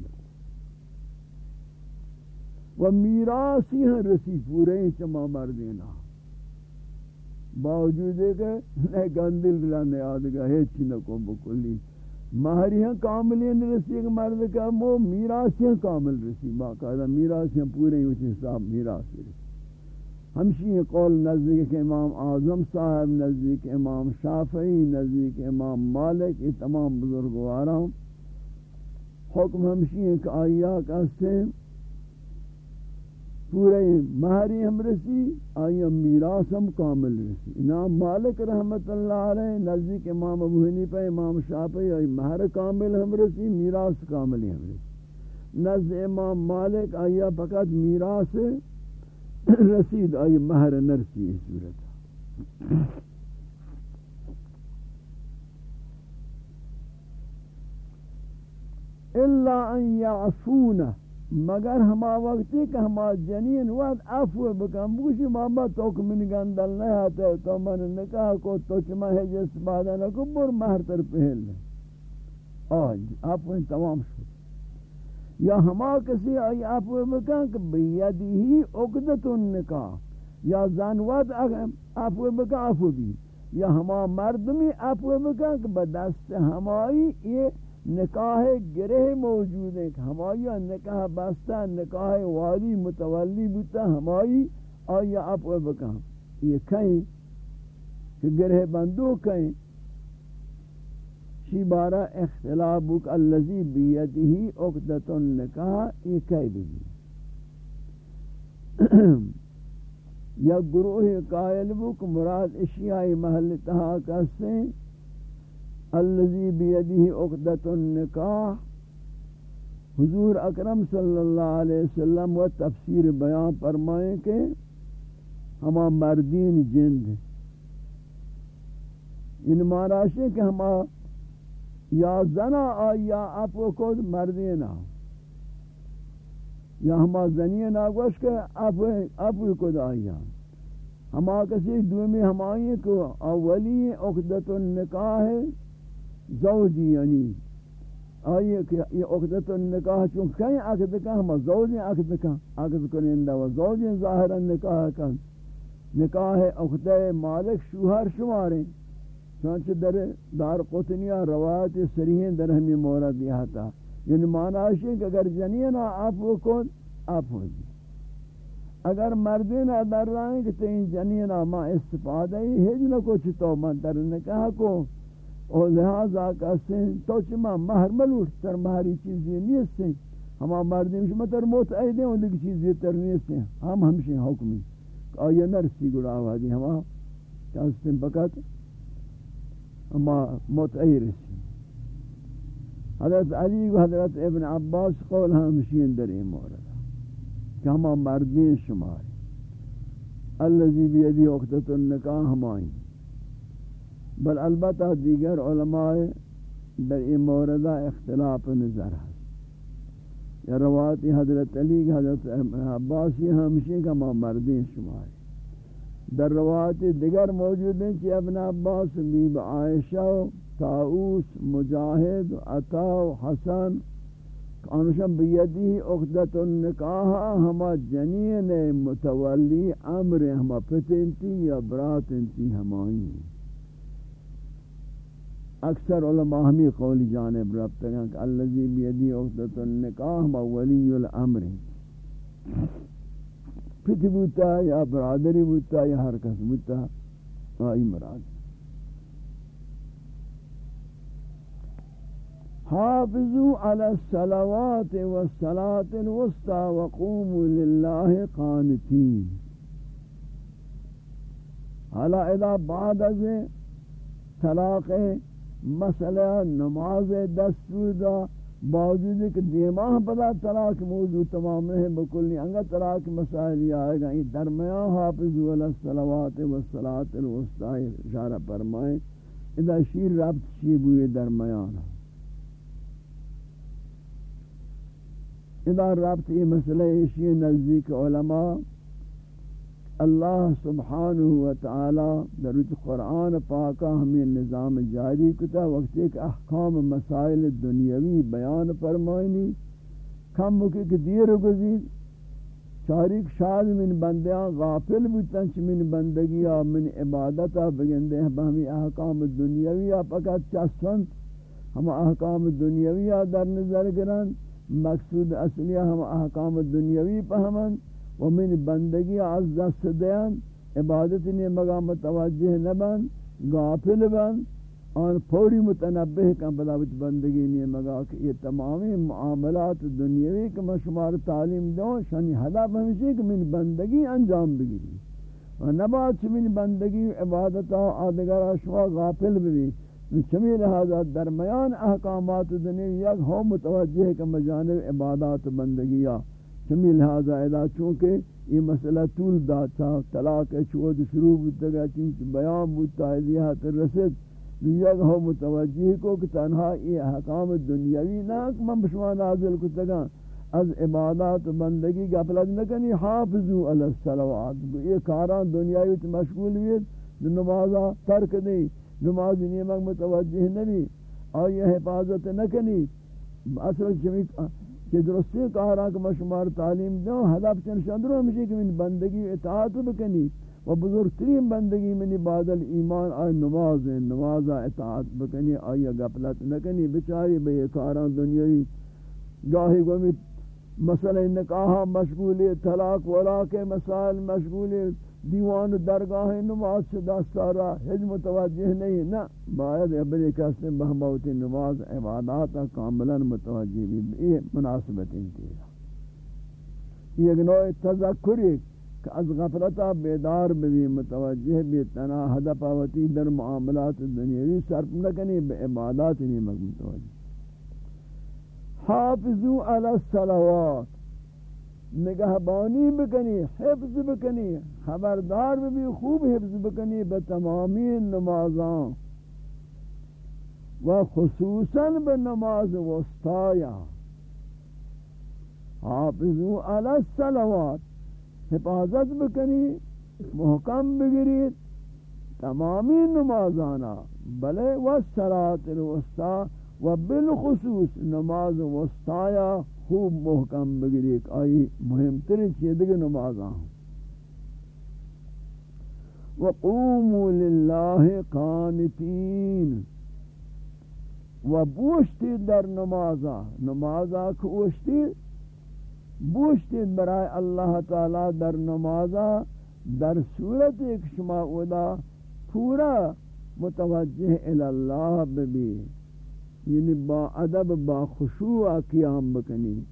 و میراسی ہیں رسی، پورے ہی چما مردینا۔ باوجود ہے کہ نئے گندل لانے آدگا ہیچی نکو بکلی مہری ہیں کاملین رسی ایک مرد کا مو میراسی ہیں کامل رسی۔ باقاعدہ میراسی ہیں پورے ہی حساب میراسی رسی۔ ہمشی قول نزدیک امام اعظم صاحب، نزدیک امام شافعی، نزدیک امام مالک، یہ تمام بزرگوارا حکم ہمشی ایک آئیہ کا سے پورے مہری ہم رسی آئی میراث ہم کامل رسی۔ امام مالک رحمت اللہ علیہ، نزدیک امام ابو حنیفہ، امام شافعی آئی مہر کامل ہم رسی میراث کامل ہم رسی نزد امام مالک آئی فقط میراث رسید آئی مہر نرسی اس صورت۔ الا ان يعفونه مگر ہما وقتی کہ ہما جنین وقت عفو بکن، بوشی بابا توک من گندل نہیں آتے تو من نکاح کو تو چما ہے جس بادہ نکو، بر مہر تر پہل لیں آج عفو تمام شد۔ یا ہما کسی آئی عفو بکن کہ بیدی ہی اقدت النکاح، یا زنوات عفو بکن عفو بھی۔ یا ہما مردمی عفو بکن کہ بدست ہمائی یہ نکاح گرہ موجود ہے ہمائی نکاح بستہ، نکاح والی متولی بوتا ہمائی آیا آپ بکا یہ کہیں کہ گرہ بندو کہیں شی بارہ اختلاف بک اللذی بیدہی اقدت النکاح، یہ کہیں بھی یا گروہ قائل بک مراد اشیائی محل تہا کسیں الذي بيده عقدة النکاح حضور اکرم صلی اللہ علیہ وسلم و تفسیر بیان فرمائیں کہ ہما مردین جند ان ماراشے کہ ہما یا زنا آیا اپو کو مردینا یا ہما زنینا گوش کہ اپو کو آیا ہما کسی دومی ہمائی کو اولی عقدت النکاح ہے۔ زوجی یعنی آئیے کہ یہ عقدت النکاح چون کہیں عقد کا ہم زوجی عقد کا عقد کنندہ و زوجی ظاہرا نکاح کا نکاح عقد مالک شوہر شماریں چونچہ در دار قطنیہ روایت سریحیں در ہمیں مورد یہ تھا یعنی معنی ہے کہ اگر جنینہ آپ کن، آپ ہو جی۔ اگر مردینہ در رہے کہ تین جنینہ ما استفادہ ہی ہج نہ کچھ تو من در نکاح کو اور لہذا کہتے ہیں تو چما مہر ملوٹ تر مہری چیزی نیست ہیں ہما مردیم شما تر موت ایدیں اور لگی چیزی تر نیست ہم ہمشہ حکمی۔ آیا نرسی گڑا آوازی ہما؟ کہتے ہیں بکت ہما موت ای رسی۔ حضرت علی و حضرت ابن عباس قول ہمشین در این مورد۔ کہ ہما مردین شماری اللذی بیدی اقتت النکاح ہمائیں بل البتہ دیگر علماء در این موردہ اختلاف نظر ہے یا روایتی حضرت علی، حضرت عباسی ہمشی کا مردین شمار در روایتی دیگر موجود ہیں کہ ابن عباس بیب عائشہ تاؤس مجاہد، عطا حسن انشم بیدی اقدت النکاح ہما جنین متولی امر ہما پتنتی یا براتنتی ہمائی اکثر علماء ہمی قولی جانب رب تکن کہ اللذی بیدی اقدت النکاح ما ولی الامر پتی بوتا یا برادری بوتا یا ہر کس بوتا، آئی مراد۔ حافظوا على الصلوات والصلاة الوسطى وقوموا لله قانتين حالا اذا بعد از طلاق مسئلہ نماز دستور دا، باوجود کہ دیماہ پدا طلاق موضوع تمام ہے بکلی انگا طلاق مسائل یہ آئے گا، یہ درمیان حافظوا على الصلوات والصلاة الوسطى اشارہ فرمائیں اذا شیر ربط شیبوئے درمیان۔ ہے ادا رابط یہ مسئلہ اسی نزدیک علماء اللہ سبحانہ وتعالی درود قرآن پاکا ہمیں نظام جاری کتا، وقت ایک احکام مسائل دنیاوی بیان فرمائنی، کم مکی کہ دیر گزید چاریک شاد من بندیاں، غافل بودتن چھ من بندگیا من عبادتا بگندے ہیں بہمی احکام دنیاوی پکت چسفند ہم احکام دنیاوی در نظر گرند مقصود اصلیہ ہم احکام دنیاوی پہمن و من بندگی از دست دیان، عبادت نے مگا متوجہ نبن غافل بن اور پوری متنبہ کا بلاوت بندگی نے مگا کہ یہ تمامی معاملات دنیاوی کے مشمار تعلیم دو شانی حدب ہمشی کہ من بندگی انجام بگیری. و نبات من بندگی عبادتا آدگر شما غافل بھی چمی لہذا درمیان احکامات دنیا یک ہو متوجہ کا مجانب عبادات بندگیہ چمی لہذا ادا چونکہ یہ مسئلہ طول داتا طلاق چود شروع بودتا چنچ بیان بودتا ایلیہت رسد یک ہو متوجہ کو کہ تنہا یہ احکام دنیاوی ناک من بشما نازل کتگا از عبادات و بندگی گفلت نکنی حافظو علی السلوات یہ کاران دنیاوی تو مشغول ہوئے نمازہ ترک نہیں نماز نیمک متوجہ نبی آئی حفاظت نکنی اصل چمی کہ درستی کہا کہ مشمار تعلیم دو حدب چنشان درو ہمشی کہ من بندگی اطاعت بکنی و بزرگترین بندگی منی بعد ایمان آئی نماز ہے نماز اطاعت بکنی، آئی گپلت نکنی، بچاری بے کاران دنیای گاہی گومی مسئلہ نکاح مشغولی، طلاق ولا کے مسائل مشغولی دیوان درگاہ نماز سے دستارا ہج متوجہ نہیں، نہ. باید ابری کہتے ہیں بہموتی نماز عبادات کاملا متوجہ بھی، یہ مناسبت انتیرا یہ ایک نوع تذکری کہ از غفلتا بیدار بھی متوجہ بھی تنا حد پاوتی در معاملات دنیاوی صرف نکنی، بے عبادات نہیں متوجہ. حافظو علی الصلوات. نگہبانی بکنی، حفظ بکنی، خبردار بھی خوب حفظ بکنی بتمامی نمازاں و خصوصاً بنماز وسطایا حافظو علی السلوات حفاظت بکنی، محکم بگرید تمامی نمازانا. بلے، و سرات الوسطا و بالخصوص نماز وسطایا خوب محکم بگیری، ایک آئی مہم ترین چیز دیگے نمازاں وقوموا للہ قانتین. و بوشتی در نمازا نمازا کھوشتی بوشتی برای اللہ تعالی در نمازا در صورت ایک شما اودا پورا متوجہ اللہ ببی یعنی با ادب، با خشوع قیام بکنی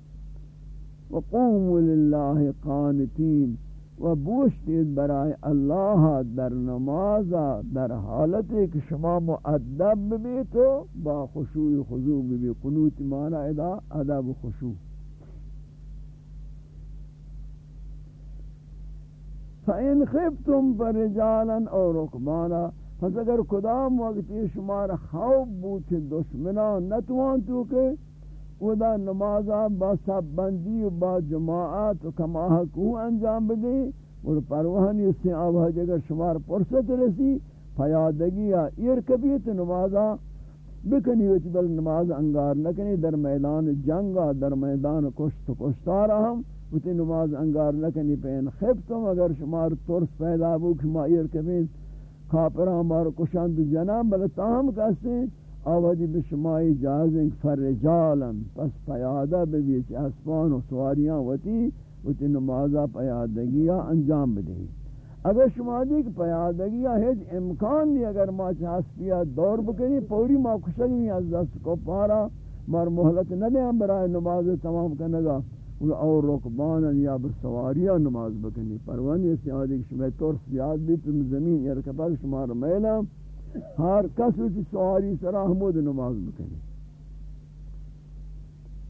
وقوموا للہ قانتین و بوشتید برای اللہ در نماز، در حالت ایک شما معدب بھی تو با خشوع خضوع بھی قنوت مانا ادا ادب خشوع. فَإِنْ خِفْتُمْ فَرِجَالًا اَوْ رُقْمَانًا پس اگر کدام وقتی شمار خوف بوچ دشمنان نتوان تو کہ ودا نمازا با سب بندی و با جماعت و کما کو انجام بدے اور پروہنی سے آوہ جگر شمار پرست رسی، پیادگی یا ایر کبیت نمازا بکنی وچ بل نماز انگار نکنی. در میدان جنگا در میدان کشت کشتارا ہم وچ نماز انگار نکنی. پین خفتم اگر شمار ترس پیدا بو کما ایر کبیت کافران مار کشند جناب بل تام کسے آوادی بشمائی جازن فرجالن پس پیادہ ببیچ اسپان و سواریاں وتی وتی نمازہ پیادگیہ انجام بدہی اگر شما دیکھ پیادگیہ ہیچ امکان دی اگر ما چاسپیا دور بکنی، پوری ما کشنگی از دست کو پارا مار محلت نہ دیں برای نماز تمام کرنگا اور رکبانا یا بسواریا نماز بکنی. پروانی سے آدھے کہ شما ترس زیاد بھی تم زمین یا رکبا شما رمیلا ہر کس کی سواری سرا حمود نماز بکنی.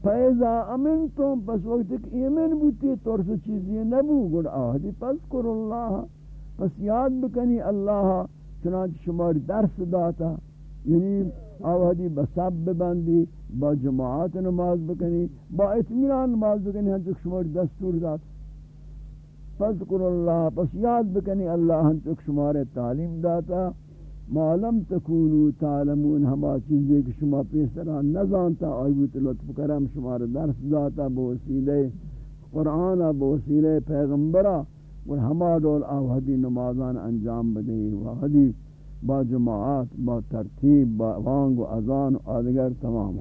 فیضا امن تم پس وقت ایک ایمن بوتی ترس چیزی نبو گڑ آہدی پس کر اللہ پس یاد بکنی اللہ چنانچہ شما درس داتا یعنی آوہدی بسب ببندی. با جماعت نماز بکنی، با اطمینان نماز بکنی ہم تک شمار دستور داد. فذکر اللہ، پس یاد بکنی، اللہ ہم تک شمار تعلیم داتا. معلم تکونو تعلمون ہما چیزیں کہ شما پیسرا نزانتا آئیوت لطف کرم شمار درس داتا بوسیلے قرآن بوسیلے پیغمبرہ اور ہما دول آوہدی نمازان انجام بدہی وحدی با جماعات با ترتیب، با وانگ و اذان و آدگر تمام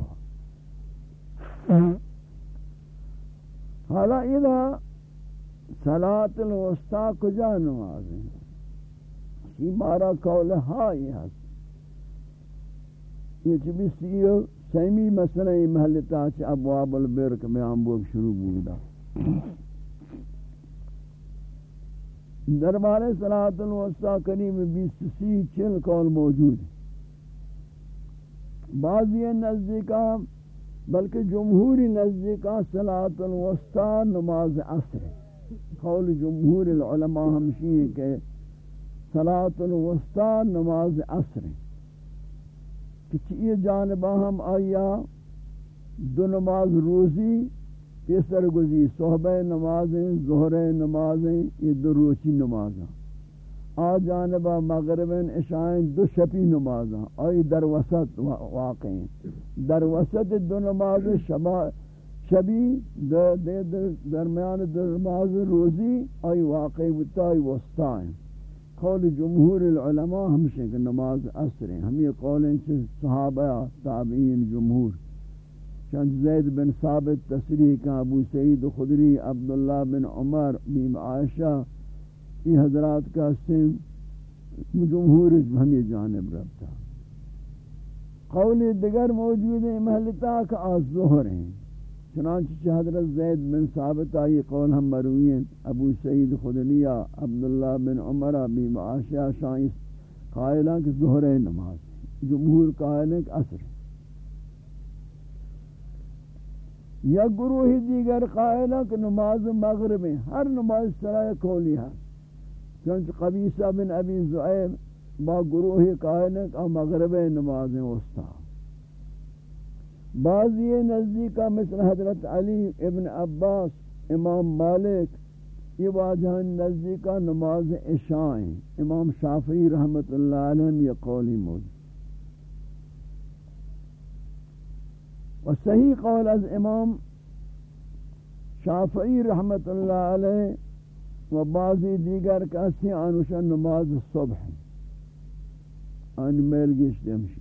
حالا اذا صلاة الوسطى کجا نماز ہیں؟ یہ بارا قول ہائی ہے یہ چبی سیو سیمی مسئلہ محلتا چھ ابواب البرک میں ہم بوگ شروع بودا دربار صلاۃ الوسطی قریب 20 چل قول موجود۔ بعضی نزدیکا بلکہ جمہوری نزدیکا صلاۃ الوسطی نماز عصر قول جمہور العلماء ہمشی ہے کہ صلاۃ الوسطی نماز عصر کہ یہ جانبہ ہم آیا، دو نماز روزی، پیسر گزی، صحبہ نمازیں، ظہر نمازیں، یہ دو روچی نمازاں۔ آ جانبہ مغربین عشائیں دو شپی نمازاں آئی در وسط واقع در وسط دو نماز شبا شبی درمیان دو نماز روزی، آئی واقع بتائی وسطائیں قول جمہور العلماء ہمشہ کہ نماز عصر ہیں۔ ہم یہ قول ہیں صحابہ، تابعین، جمہور۔ چند زید بن ثابت تصریح کا ابو سعید خدری، عبداللہ بن عمر، بیم عائشہ یہ حضرات کا سم جمہور ہمیں جانب ربتا قول دیگر موجود ہیں محلتا کا آز ظہر ہیں۔ چنانچہ حضرت زید بن ثابت آئی قول ہم مروی ہیں۔ ابو سعید خدریہ عبداللہ بن عمر بیم عائشہ شائع قائلہ کہ ظہر نماز جمہور قائل ہے کہ اثر ہے یا گروہ دیگر قائل ہے کہ نماز مغرب میں ہر نماز سرائے کولی ہے چونچہ قبیصہ بن ابی زعیم با گروہ قائل ہے کہ مغرب نماز وسطا بعضی نزدیکہ مثل حضرت علی ابن عباس، امام مالک، یہ واجہ نزدیکہ نماز عشائیں امام شافعی رحمت اللہ علیہ یہ قولی موجود۔ و صحیح قول از امام شافعی رحمت اللہ علیہ و بعضی دیگر کسی آنوشن نماز صبح. آن میل گشت دمشی.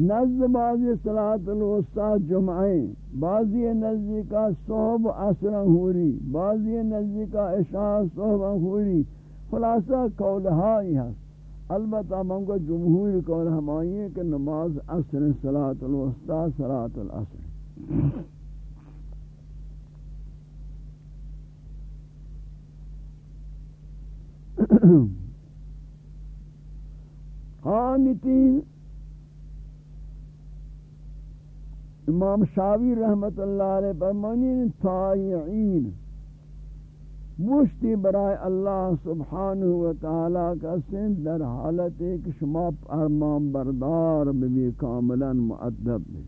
نزد بعضی صلاة الوسطى جمعیں بعضی نزدی کا صحب عصر ہوری بعضی نزدی کا عشاء صحب ہوری خلاصہ قول ہائی ہے البتہ منگو جمہور قول ہمائی ہے کہ نماز عصر صلاة الوسطی صلاة العصر. قانتین امام شاوی رحمت اللہ علیہ فرمانین تائعین مشتی برائے اللہ سبحانہ و تعالی کا سن در حالت ایک شما فرمان بردار بھی کاملا معدب بھی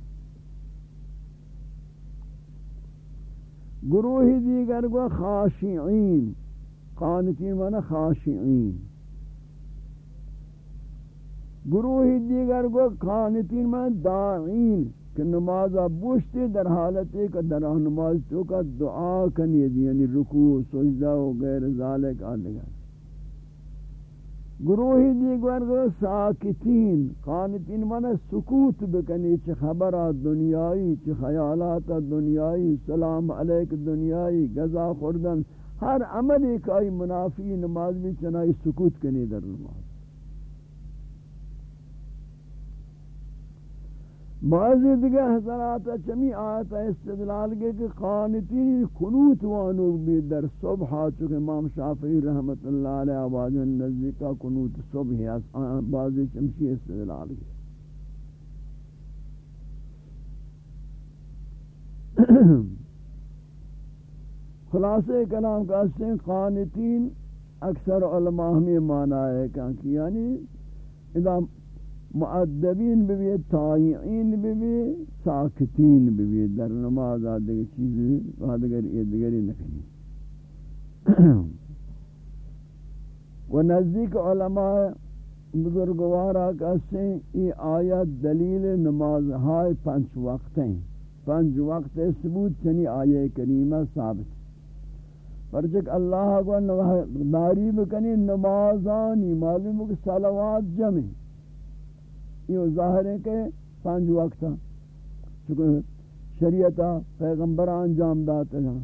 گروہ دیگر کو خاشعین قانتین مانا خاشعین. گروہ دیگر کو قانتین مانا داعین، کہ نماز بوشتی در حالت ایک، در نماز تو کا دعا کنی دی یعنی رکوع، سجدہ و غیر ذالک آدھگا گروہی دیگر گو ساکتین، قانتین مانا سکوت بکنی چھ خبرات دنیای چھ خیالات دنیای سلام علیک دنیای گزا خوردن ہر عمل ایک آئی منافی، نماز بھی چنائی، سکوت کنی در نماز۔ بعضی دیگه حضرات چمی آیت استدلال کے کہ قانتین کنوت وانو بھی در صبح چکے امام شافعی رحمت اللہ علیہ آواز نزدیکا کنوت صبح ہے بعضی چمشی استدلال کے۔ خلاصے کلام کا سے قانتین اکثر علماء ہمیں مانا ہے کہ یعنی اذا معدبین بھی تائعین بھی ساکتین بھی در نماز آدھگر چیزی آدھگر ایدگری نکنی و نزدیک علماء بزرگوارا کہتے ہیں یہ آیت دلیل نماز ہائے پنچ وقت ہیں پنچ وقت ثبوت یعنی چنی آیہ کریمہ ثابت۔ پرچک اللہ کو داری بکنی نمازانی معلوم کہ صلوات جمع. یہ ظاہر ہے کہ پانچ وقت چونکہ شریعت پیغمبر انجام داتے ہیں.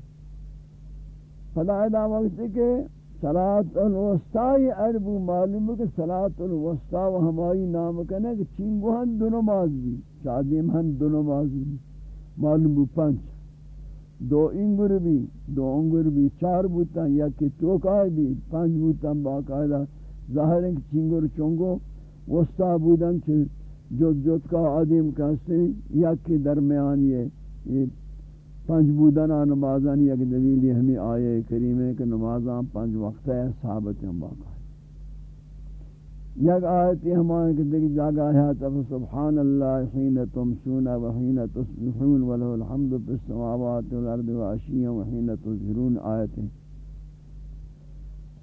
فلا ادا وقت کہ صلاة الوسطی عربو معلوم ہے کہ صلاة الوسطی و ہمائی نام کہنے کہ چینگو ہن دو نماز بھی شادیم ہن دو نماز بھی. معلوم پانچ. دو انگر بھی، دو انگر بھی، چار بوتا یا کہ توکائی بھی، پانچ بوتا باقاعدہ۔ ظاہر ہے کہ چینگر چونگو وسطا بودن چھ جد جد کا عدیم کہتے ہیں یک کے درمیان یہ پنج بودن نمازان یک دلیلی ہمیں آئے کریم ہے کہ نمازان پنج وقت ہے، ثابت ہیں باقا یک آیتی ہمارے کہ دیکھ جاگا ہے تب سبحان اللہ حین تمسون و حین تصبحون و ولہ الحمد پی السماوات والارض و عشیاں و حین تظہرون آیتیں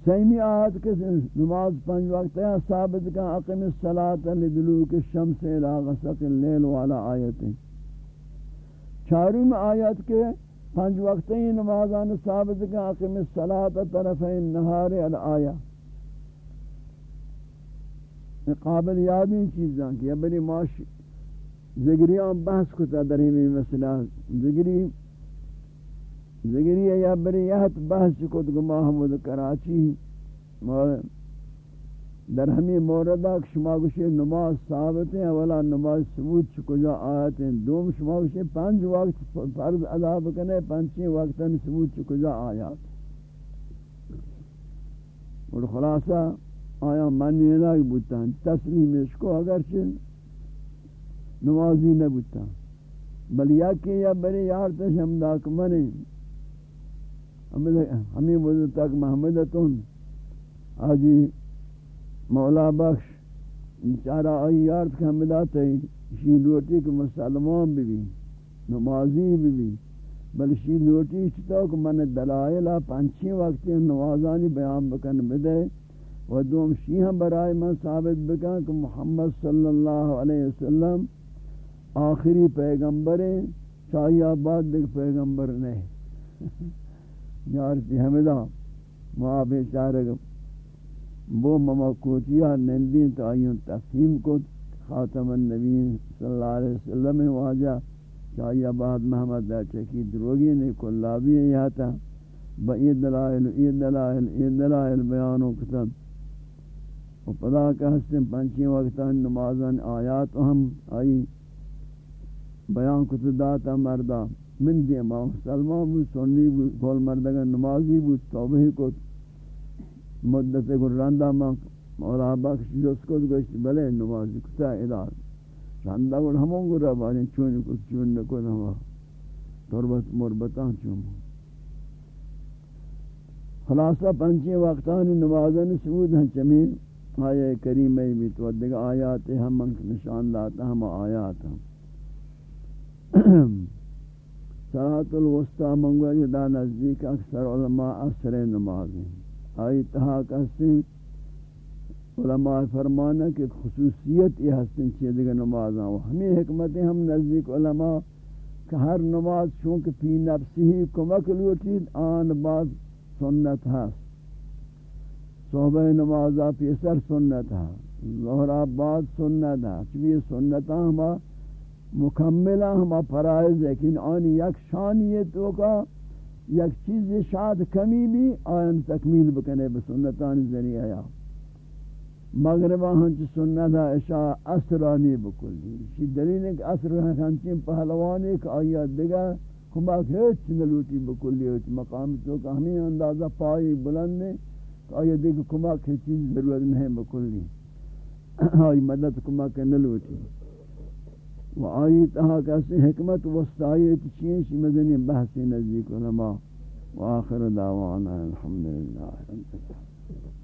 سیمی آیت کے نماز پنج وقت ہے، ثابت کا اقم الصلاة لدلوک الشمس الى غسق اللیل والا آیت ہے۔ چاروں آیت کے پنج وقت ہی نمازان ثابت کا اقم الصلاة طرف النہار الآیہ۔ قابل یادین چیزاں کیا بلی معاش زگریان بحث کو تا درہمی مسئلہ. زگری زگری یا بری یہت بحث کت گما حمود کراچی. در ہمیں موردہ شما گوشے نماز ثابت ہیں، اولا نماز ثبوت چکو جا آیت ہیں؟ دوم شما گوشے پانچ وقت فرض ادا بکنے پانچیں وقتا ثبوت چکو جا آیات؟ اور خلاصہ آیا منی نہ بوتا تسلیم اس کو اگرچہ نمازی نہ بوتا بل یا یا بری یار تشمداک منی۔ ہمیں وضو تک محمدتون۔ آجی مولا بخش چارہ آئی یارت کے حمدات ہے شی لوٹی کہ مسلمان بھی بھی نمازی بھی بھی بل شی لوٹی چھتا کہ من دلائلہ پانچی وقت نوازانی بیان بکن بدے۔ و دوم شی برائے من ثابت بکن کہ محمد صلی اللہ علیہ وسلم آخری پیغمبر ہیں، چاہیے آباد دیکھ پیغمبر نہیں۔ یار تی حمدہ ما بیچارہ بو مما کوچیا نندین تو آئیون تفہیم کو خاتم النبین صلی اللہ علیہ وسلم واجہ چاہیے بعد محمد دا چکی دروگی نے کلابی یہاں تا۔ با دلائل، یہ دلائل یہ دلائل بیانوں کتن و پدا کہ ہستن پنچی وقتان نمازان آیات ہم آئی بیان کت داتا مردہ من دی دیما سلمان بود سنی بود کول مردگا نمازی بود توبه کت، مدت گراندا ما مولا بخش جس کو گشت، بلے نمازی کتا ادار راندا گل ہمون گرا بارین چون کو چون کو نہ تربت مربتاں چون خلاصہ پنچے وقتان نمازن سعود ہیں چمی آیے کریمہ بھی تو دیگر آیات ہم نشان لاتا ہم آیات ہم۔ صلاة الوسطى منگوہ جدا نزدیک اکثر علماء اثر نماز ہیں۔ آئی تہا کہتے ہیں علماء فرمانا کہ خصوصیت یہ ہستن چیئے دیگر نماز ہیں ہمیں حکمتیں ہم نزدیک علماء کہ ہر نماز چونکہ پی نفسی ہی کمک لوٹید، آن بعد سنت ہے صحبہ نمازہ پیسر سنت ہے۔ ظہر بعد سنت ہے۔ چونکہ سنتاں ہمیں مکملہ ہما فرائض لیکن آنی یک شانیت کا یک چیز شاد کمی بھی آن تکمیل بکنے بسنتان ذریعہ یا مغربہ ہنچ سنت ہے اشاء اسرانی بکلی اسی دلیل ہے کہ اسر ہنچین پہلوان ایک آیات دیگا کما ہیچ نلوٹی بکلی ہوتی مقام تو کہ ہمیں اندازہ پائی بلند نے کہ آیات دیگا کما کہ چیز ضرورت نہیں بکلی آئی مدد کما ہاں کہ نلوٹی۔ و آئی تہا کسی حکمت وسطائیت چیش مدنی بحثی نزدیک علماء۔ و آخر دعوانا الحمدللہ الحمدللہ۔